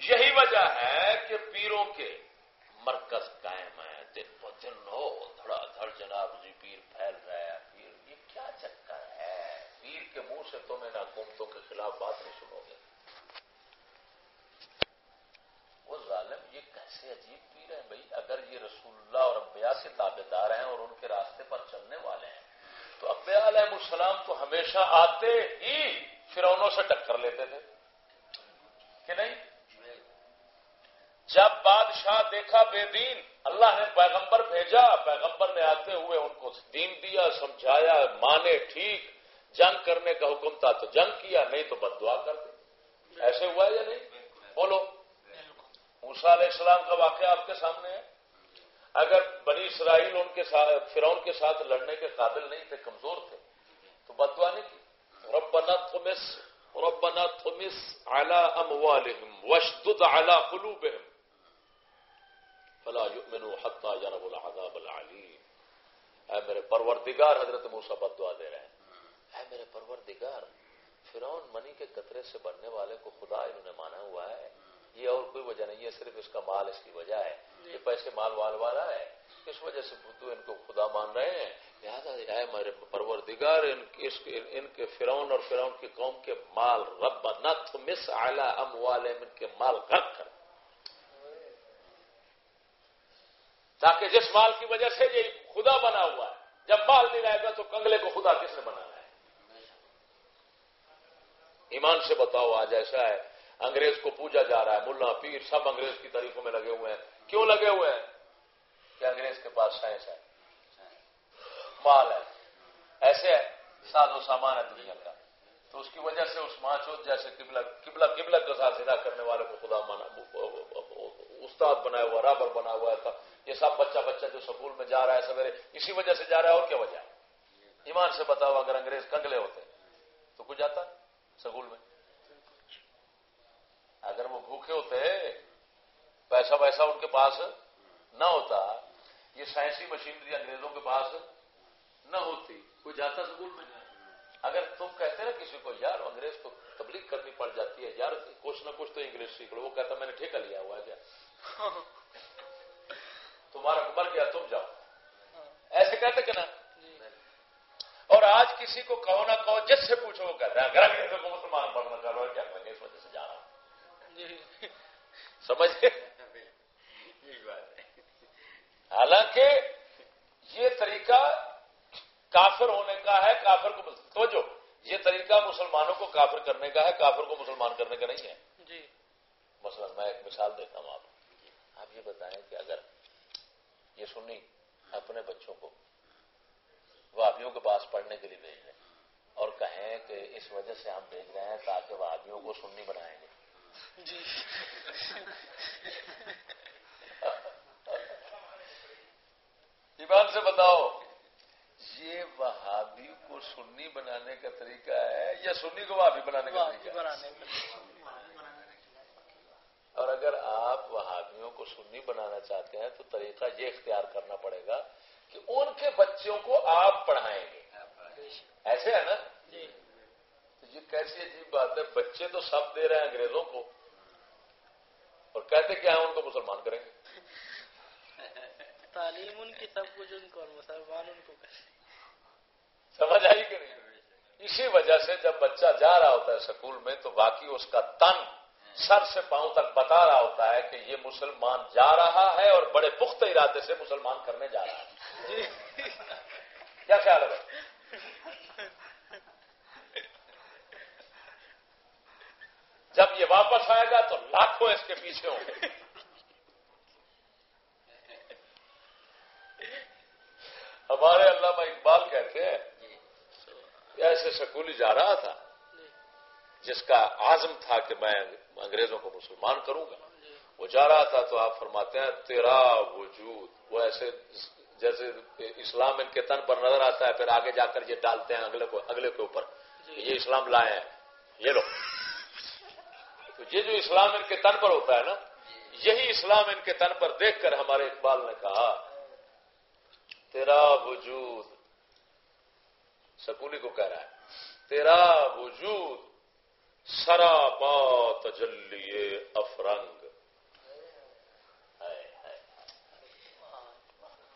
یہی وجہ ہے کہ پیروں کے مرکز قائم ہے دن ب دن ہو دھڑا دھڑ جناب جی پیر پھیل رہا ہے پیر، یہ کیا چکر ہے؟ پیر کے منہ سے تم ان حکومتوں کے خلاف بات نہیں سنو گے۔ وہ ظالم یہ کیسے عجیب پیر ہیں بھائی؟ اگر یہ رسول اللہ اور ابیا کے تابے دار ہیں اور ان کے راستے پر چلنے والے ہیں، تو ابیا علیہ السلام تو ہمیشہ آتے ہی فرونوں سے ٹکر لیتے تھے، کہ نہیں؟ جب بادشاہ دیکھا بے دین، اللہ نے پیغمبر بھیجا، پیغمبر نے آتے ہوئے ان کو دین دیا، سمجھایا، مانے، ٹھیک، جنگ کرنے کا حکم تھا تو جنگ کیا، نہیں تو بد دعا کر دے ایسے ہوا یا نہیں؟ بولو۔ موسا علیہ السلام کا واقعہ آپ کے سامنے ہے؟ اگر بنی اسرائیل ان کے ساتھ فرعون کے ساتھ لڑنے کے قابل نہیں تھے، کمزور تھے، تو بد دعا نہیں کی؟ ربنا تمس ربنا تمس على اموالهم واشدد على قلوبهم فلا يؤمنوا حتى يروا العذاب العليم اے میرے پروردگار، حضرت موسیٰ بد دعا دے رہے ہیں۔ اے میرے پروردگار، فرعون منی کے قطرے سے بننے والے کو خدا انہوں نے مانا ہوا ہے۔ یہ اور کوئی وجہ نہیں ہے صرف اس کا مال اس کی وجہ ہے یہ پیسے مال وال والا ہے۔ اس وجہ سے بدھو ان کو خدا مان رہے ہیں۔ لہٰذا اے میرے پروردگار ان ان کے فرعون اور فرعون کی قوم کے مال رب نت مس اعلی ام والے ان کے مال غرق کر۔ تاکہ جس مال کی وجہ سے یہ خدا بنا ہوا ہے جب مال نہیں رہے گا تو کنگلے کو خدا کس نے بنانا ہے؟ ایمان سے بتاؤ آج ایسا ہے انگریز کو پوجا جا رہا ہے، ملا، پیر سب انگریز کی تعریفوں میں لگے ہوئے ہیں۔ کیوں لگے ہوئے ہیں؟ کہ انگریز کے پاس سائنس ہے۔ مال ہے۔ ایسے ہے۔ ساز و سامان ہے دنیا کا۔ تو اس کی وجہ سے اس ماچوت جیسے قبلہ قبلہ قبلہ کے ساتھ ادا کرنے والے کو خدا مانا استاد بنا ہوا، رابر بنا ہوا تھا۔ یہ سب بچہ بچہ جو سکول میں جا رہا ہے سویرے، اسی وجہ سے جا رہا ہے اور کیا وجہ ہے؟ ایمان سے بتاؤ، اگر انگریز کنگلے ہوتے تو کچھ جاتا سکول میں؟ اگر وہ بھوکے ہوتے پیسہ ویسا ان کے پاس نہ ہوتا یہ سائنسی مشینری انگریزوں کے پاس نہ ہوتی کوئی جاتا سکول میں؟ اگر تم کہتے نا کسی کو یار انگریز کو تبلیغ کرنی پڑ جاتی ہے یار کچھ نہ کچھ تو انگلش سیکھ لو۔ وہ کہتا میں نے ٹھیکہ لیا ہوا ہے کیا؟ تمہارا مر گیا تم جاؤ۔ ایسے کہتے کہ نا اور آج کسی کو کہو نہ کہو جس سے پوچھو وہ کہتا ہے اگر انگریزوں کو مسلمان پڑھنا چاہ رہا ہے کیا میں اس وجہ سے جا رہا ہوں سمجھ حالانکہ یہ طریقہ کافر ہونے کا ہے کافر کو توجہ یہ طریقہ مسلمانوں کو کافر کرنے کا ہے کافر کو مسلمان کرنے کا نہیں ہے۔ جی۔ مثلا میں ایک مثال دیتا ہوں آپ۔ آپ یہ بتائیں کہ اگر یہ سنی اپنے بچوں کو وابیوں کے پاس پڑھنے کے لیے بھیج رہے اور کہیں کہ اس وجہ سے ہم بھیج رہے ہیں تاکہ وابیوں کو سننی بنائیں گے۔ جی ایمان سے بتاؤ یہ وہابی کو سنی بنانے کا طریقہ ہے یا سنی کو وہابی بنانے کا طریقہ ہے؟ اور اگر آپ وہابیوں کو سنی بنانا چاہتے ہیں تو طریقہ یہ اختیار کرنا پڑے گا کہ ان کے بچوں کو آپ پڑھائیں گے۔ ایسے ہے نا؟ جی۔ یہ کیسی عجیب بات ہے؟ بچے تو سب دے رہے ہیں انگریزوں کو۔ اور کہتے کیا ہیں؟ ان کو مسلمان کریں گے۔ تعلیم ان کی سب کچھ ان کو اور مسلمان ان کو سمجھ آئی کہ نہیں؟ اسی وجہ سے جب بچہ جا رہا ہوتا ہے سکول میں تو باقی اس کا تن سر سے پاؤں تک بتا رہا ہوتا ہے کہ یہ مسلمان جا رہا ہے اور بڑے پختہ ارادے سے مسلمان کرنے جا رہا ہے۔ کیا خیال ہے؟ جب یہ واپس آئے گا تو لاکھوں اس کے پیچھے ہوں گے۔ ہمارے علامہ اقبال کہتے ہیں کہ ایسے سکولی جا رہا تھا، جس کا عزم تھا کہ میں انگریزوں کو مسلمان کروں گا۔ وہ جا رہا تھا تو آپ فرماتے ہیں، تیرا وجود، وہ ایسے جیسے اسلام ان کے تن پر نظر آتا ہے، پھر آگے جا کر یہ ڈالتے ہیں اگلے کو، اگلے کے اوپر، یہ اسلام لائے ہیں۔ یہ لو۔ تو یہ جو اسلام ان کے تن پر ہوتا ہے نا یہی اسلام ان کے تن پر دیکھ کر ہمارے اقبال نے کہا تیرا وجود سکولی کو کہہ رہا ہے تیرا وجود سرا تجلی افرنگ۔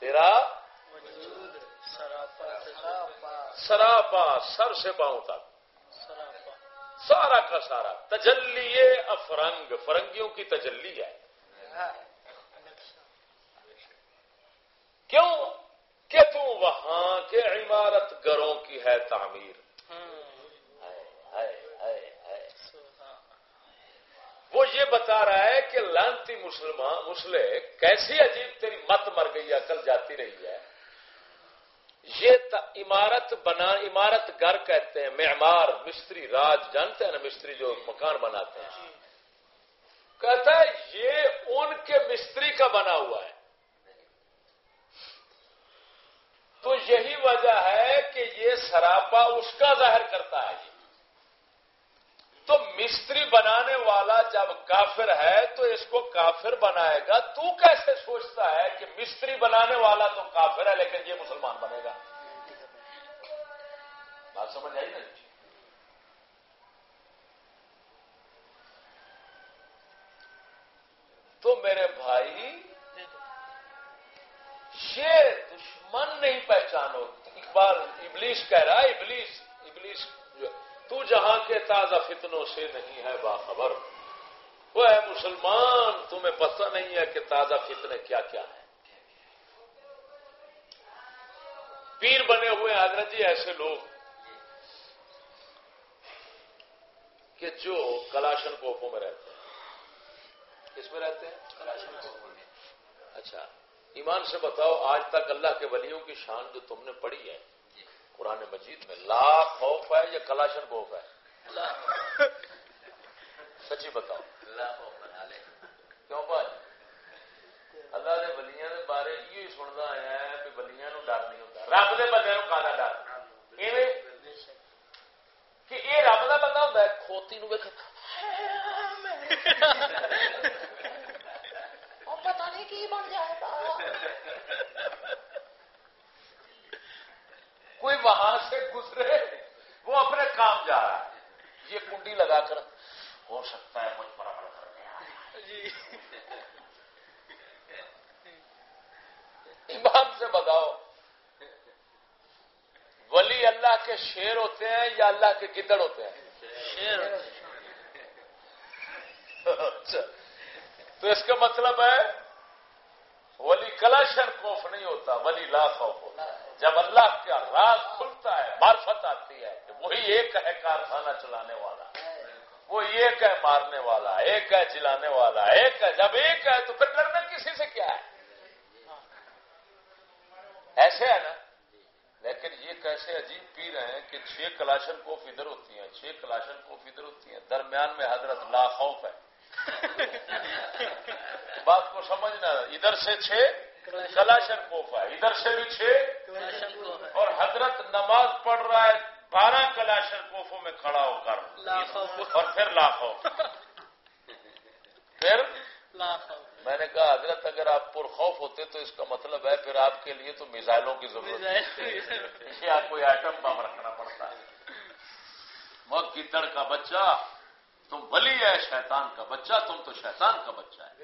تیرا سراپا سر سے پاؤں تک۔ سارا کا سارا تجلی افرنگ، فرنگیوں کی تجلی ہے۔ کیوں؟ کہ تو وہاں کے عمارت گروں کی ہے تعمیر۔ وہ یہ بتا رہا ہے کہ لانتی مسلمان مسلے کیسی عجیب تیری مت مر گئی، عقل جاتی رہی ہے۔ یہ عمارت بنا، عمارت گھر کہتے ہیں، معمار مستری راج، جانتے ہیں نا مستری جو مکان بناتے ہیں؟ کہتا ہے یہ ان کے مستری کا بنا ہوا ہے۔ تو یہی وجہ ہے کہ یہ سراپا اس کا ظاہر کرتا ہے یہ تو مستری بنانے والا جب کافر ہے تو اس کو کافر بنائے گا۔ تو کیسے سوچتا ہے کہ مستری بنانے والا تو کافر ہے لیکن یہ مسلمان بنے گا؟ بات سمجھ آئی نا جی؟ تو میرے بھائی، یہ دشمن نہیں پہچانو۔ اقبال، ابلیس کہہ رہا ہے، ابلیس ابلیس تو جہاں کے تازہ فتنوں سے نہیں ہے باخبر۔ وہ ہے مسلمان تمہیں پتہ نہیں ہے کہ تازہ فتنے کیا کیا ہیں۔ پیر بنے ہوئے حضرت جی ایسے لوگ کہ جو کلاشن کوفوں میں رہتے ہیں۔ کس میں رہتے ہیں؟ کلاشن کوفوں میں۔ اچھا ایمان سے بتاؤ آج تک اللہ کے ولیوں کی شان جو تم نے پڑھی ہے قرآن مجید میں لا خوف ہے یا کلاشن خوف ہے؟ سچی بتاؤ۔ لا خوف کیوں بھائی؟ اللہ کے بلیاں کے بارے یہ سنتا ہے کہ بلیاں ڈر نہیں ہوتا۔ رب کے بندے کالا ڈر۔ کہ یہ رب کا بندہ ہوتا ہے، کھوتی نو پتا نہیں کی بن جائے گا۔ کوئی وہاں سے گزرے وہ اپنے کام جا رہا ہے۔ یہ کنڈی لگا کر ہو سکتا ہے مجھ پر عمل کرنے جی۔ ایمان سے بتاؤ ولی اللہ کے شیر ہوتے ہیں یا اللہ کے گدڑ ہوتے ہیں؟ شیر اچھا۔ تو اس کا مطلب ہے کلاشن خوف نہیں ہوتا، ولی لا خوف ہوتا۔ ہے جب اللہ کا راز کھلتا ہے، معرفت آتی ہے کہ وہی ایک ہے کارخانہ چلانے والا۔ وہ ایک ہے مارنے والا، ایک ہے چلانے والا، ایک ہے، جب ایک ہے تو پھر ڈرنا کسی سے کیا ہے؟ ایسے ہے نا؟ لیکن یہ کیسے عجیب پیر ہیں کہ چھ کلاشن کوف ادھر ہوتی ہیں، چھ کلاشن کوف ادھر ہوتی ہیں۔ درمیان میں حضرت لا خوف ہے۔ بات کو سمجھنا، ادھر سے چھ کلاشن ہے۔ ادھر سے بھی چھ۔ اور حضرت نماز پڑھ رہا ہے بارہ کلاشن کوفوں میں کھڑا ہو کر۔ اور پھر لاکھوں۔ پھر؟ میں نے کہا حضرت اگر آپ پر خوف ہوتے تو اس کا مطلب ہے پھر آپ کے لیے تو میزائلوں کی ضرورت ہے۔ آپ کو ایٹم بم رکھنا پڑتا ہے۔ مک گدڑ کا بچہ۔ تم ولی ہے شیطان کا بچہ تم تو شیطان کا بچہ ہے۔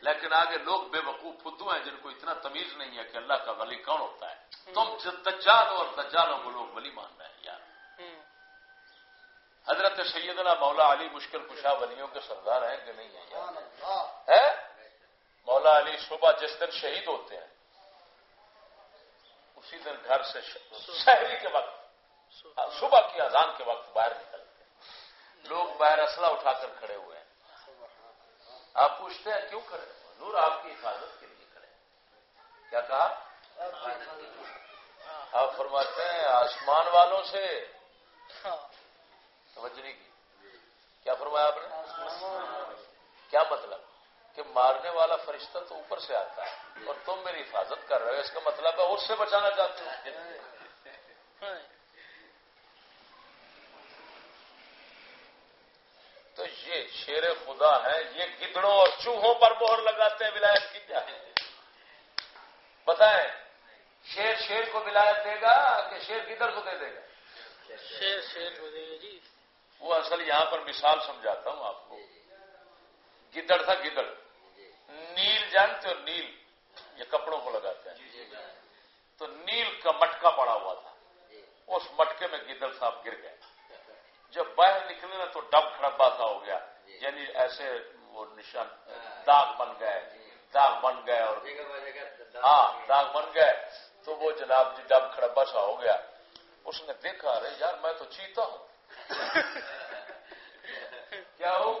لیکن آگے لوگ بے وقوف فدو ہیں جن کو اتنا تمیز نہیں ہے کہ اللہ کا ولی کون ہوتا ہے۔ تم دجال اور دجالوں کو لوگ ولی مان رہے ہیں یار۔ حضرت سیدنا مولا علی مشکل کشا ولیوں کے سردار ہیں کہ نہیں ہے مولا علی صبح جس دن شہید ہوتے ہیں اس اسی دن گھر سے شہری کے وقت صبح کی اذان کے وقت باہر نکلتے ہیں۔ لوگ باہر اسلحہ اٹھا کر کھڑے ہوئے ہیں۔ آپ پوچھتے ہیں، کیوں کھڑے نور آپ کی حفاظت کے لیے کھڑے کیا کہا؟ آپ فرماتے ہیں، آسمان والوں سے۔ سمجھنے کی۔ کیا فرمایا آپ نے؟ کیا مطلب؟ کہ مارنے والا فرشتہ تو اوپر سے آتا ہے اور تم میری حفاظت کر رہے ہو، اس کا مطلب ہے اس سے بچانا چاہتے ہو تو یہ شیر خدا ہے یہ گدڑوں اور چوہوں پر مہر لگاتے ہیں ولایت کی کیا بتائیں شیر شیر کو ولایت دے گا کہ شیر گدڑ کو دے دے گا؟ شیر شیر کو دے گا جی۔ وہ اصل یہاں پر مثال سمجھاتا ہوں آپ کو۔ گدڑ تھا گدڑ۔ نیل جانتے ہو نیل یہ کپڑوں کو لگاتے ہیں۔ تو نیل کا مٹکا پڑا ہوا تھا۔ اس مٹکے میں گدڑ صاحب گر گئے۔ جب باہر نکلے نا تو ڈب کھڑبا سا ہو گیا۔ یعنی ایسے وہ نشان داغ بن گئے داغ بن گئے اور ہاں داغ بن گئے۔ تو وہ جناب جی ڈب کھڑبا سا ہو گیا۔ اس نے دیکھا ارے یار میں تو چیتا ہوں۔ کیا ہو؟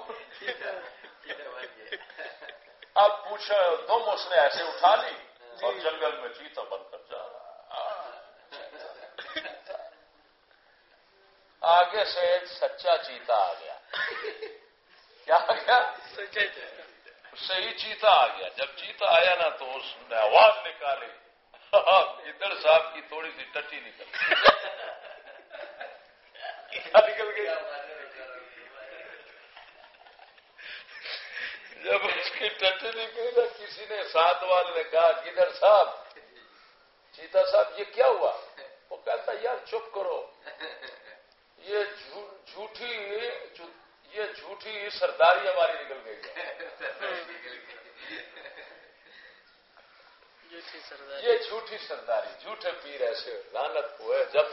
اب پوچھا تم اس نے ایسے اٹھا لی اور جنگل میں چیتا بن کر جا رہا۔ آگے سے سچا چیتا آ گیا۔ کیا آ گیا صحیح چیتا آ گیا۔ جب چیتا آیا نا تو اس نے آواز نکالی۔ ادھر صاحب کی تھوڑی سی ٹٹی نکل نکل گئی؟ جب اس کی ٹٹی نکلی نا، کسی نے ساتھ والے نے کہا کدھر صاحب، چیتا صاحب، یہ کیا ہوا؟ وہ کہتا، یار، چپ کرو۔ یہ جھوٹی یہ جھوٹی سرداری ہماری نکل گئی یہ جھوٹی سرداری جھوٹے پیر ایسے لانت ہوئے جب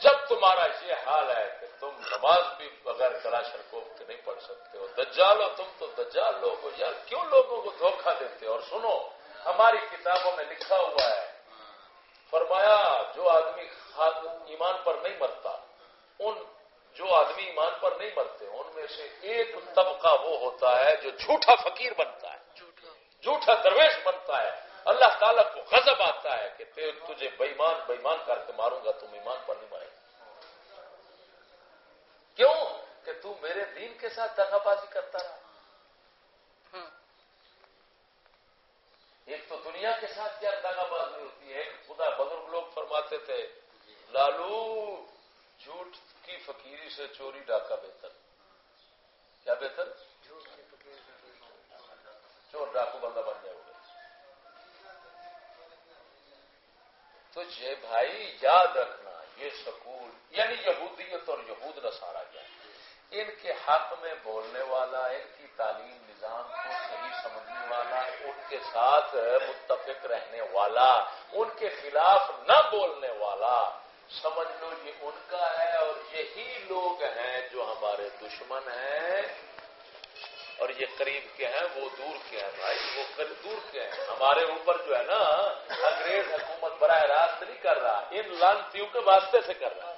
جب تمہارا یہ حال ہے کہ تم نماز بھی بغیر کلا شرکو کے نہیں پڑھ سکتے ہو دجال ہو تم تو دجال لوگ ہو یار کیوں لوگوں کو دھوکہ دیتے اور سنو ہماری کتابوں میں لکھا ہوا ہے فرمایا جو آدمی ایمان پر نہیں مرتا ان جو آدمی ایمان پر نہیں مرتے، ان میں سے ایک طبقہ وہ ہوتا ہے جو جھوٹا فقیر بنتا ہے، جھوٹا درویش بنتا ہے۔ اللہ تعالیٰ کو غضب آتا ہے کہ تجھے بےمان بےمان کر کے ماروں گا، تم ایمان پر نہیں مارے کیوں؟ کہ تو میرے دین کے ساتھ دگا بازی کرتا رہا۔ ایک تو دنیا کے ساتھ کیا دگا بازی ہوتی ہے؟ خدا بزرگ لوگ فرماتے تھے لالو جھوٹ کی فقیری سے چوری ڈاکہ بہتر۔ کیا بہتر؟ چور ڈاکو بندہ بن جائے گا تو یہ بھائی یاد رکھنا، یہ سکول یعنی یہودیت اور یہود نسارا کیا ان کے حق میں بولنے والا، ان کی تعلیم نظام کو صحیح سمجھنے والا، ان کے ساتھ متفق رہنے والا، ان کے خلاف نہ بولنے والا سمجھ لو یہ ان کا ہے اور یہی لوگ ہیں جو ہمارے دشمن ہیں۔ اور یہ قریب کے ہیں وہ دور کے ہیں بھائی وہ دور کے ہیں۔ ہمارے اوپر جو ہے نا انگریز حکومت براہ راست نہیں کر رہا ان لانتیوں کے واسطے سے کر رہا۔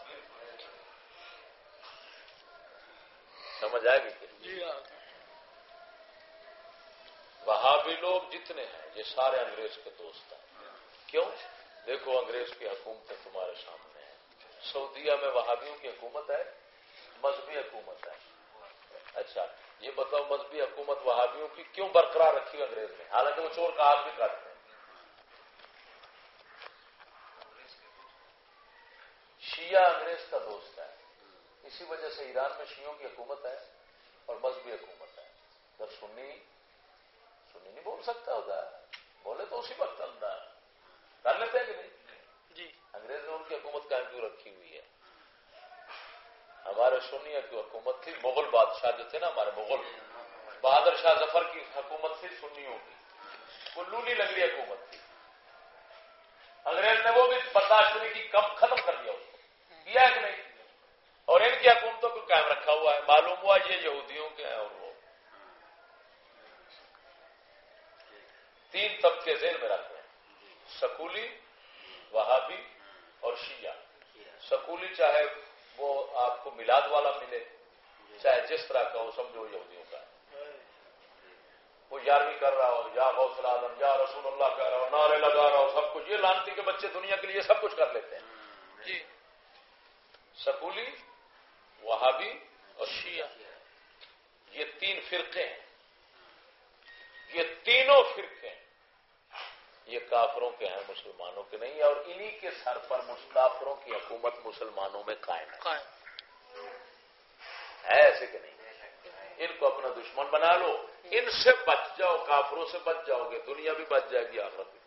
سمجھ آئے گی جی ہاں۔ وہاں بھی لوگ جتنے ہیں یہ سارے انگریز کے دوست ہیں۔ کیوں؟ دیکھو انگریز کی حکومت تمہارے سامنے۔ سعودیہ میں وہابیوں کی حکومت ہے، مذہبی حکومت ہے۔ اچھا یہ بتاؤ مذہبی حکومت وہابیوں کی کیوں برقرار رکھی انگریز نے؟ حالانکہ وہ چور کا ہاتھ بھی کاٹتے ہیں۔ شیعہ انگریز کا دوست ہے۔ اسی وجہ سے ایران میں شیعوں کی حکومت ہے اور مذہبی حکومت ہے۔ جب سنی سنی نہیں بول سکتا ہوتا بولے تو اسی وقت اندر کر لیتے ہیں کہ نہیں جی انگریز نے ان کی حکومت قائم کیوں رکھی ہوئی ہے ہمارے سنیا کی حکومت تھی، مغل بادشاہ جو تھے نا ہمارے مغل، بہادر شاہ ظفر کی حکومت تھی سنیوں کی۔ وہ لولی لنگڑی حکومت تھی۔ انگریز نے وہ بھی برداشت نہیں کی کم ختم کر دیا اس کو۔ کیا کہ نہیں؟ اور ان کی حکومتوں کو قائم رکھا ہوا ہے۔ معلوم ہوا یہ یہودیوں کے ہیں اور وہ۔ تین طبقے ذیل میں رکھتے ہیں۔ سکولی، وہابی اور شیعہ۔ سکولی چاہے وہ آپ کو میلاد والا ملے۔ چاہے جس طرح کا ہو سمجھو یہودیوں کا وہ یارویں کر رہا ہو، یا غوث العالم، یا رسول اللہ کر رہا ہو، نعرے لگا رہا ہو، سب کچھ۔ یہ لانتی کے بچے دنیا کے لیے سب کچھ کر لیتے ہیں۔ جی۔ سکولی، وہابی اور شیعہ۔ یہ تین فرقے ہیں۔ یہ تینوں فرقے ہیں۔ یہ کافروں کے ہیں مسلمانوں کے نہیں اور انہی کے سر پر کافروں کی حکومت مسلمانوں میں قائم ہے۔ ایسے کہ نہیں؟ ان کو اپنا دشمن بنا لو۔ ان سے بچ جاؤ کافروں سے بچ جاؤ گے دنیا بھی بچ جائے گی آخرت بھی۔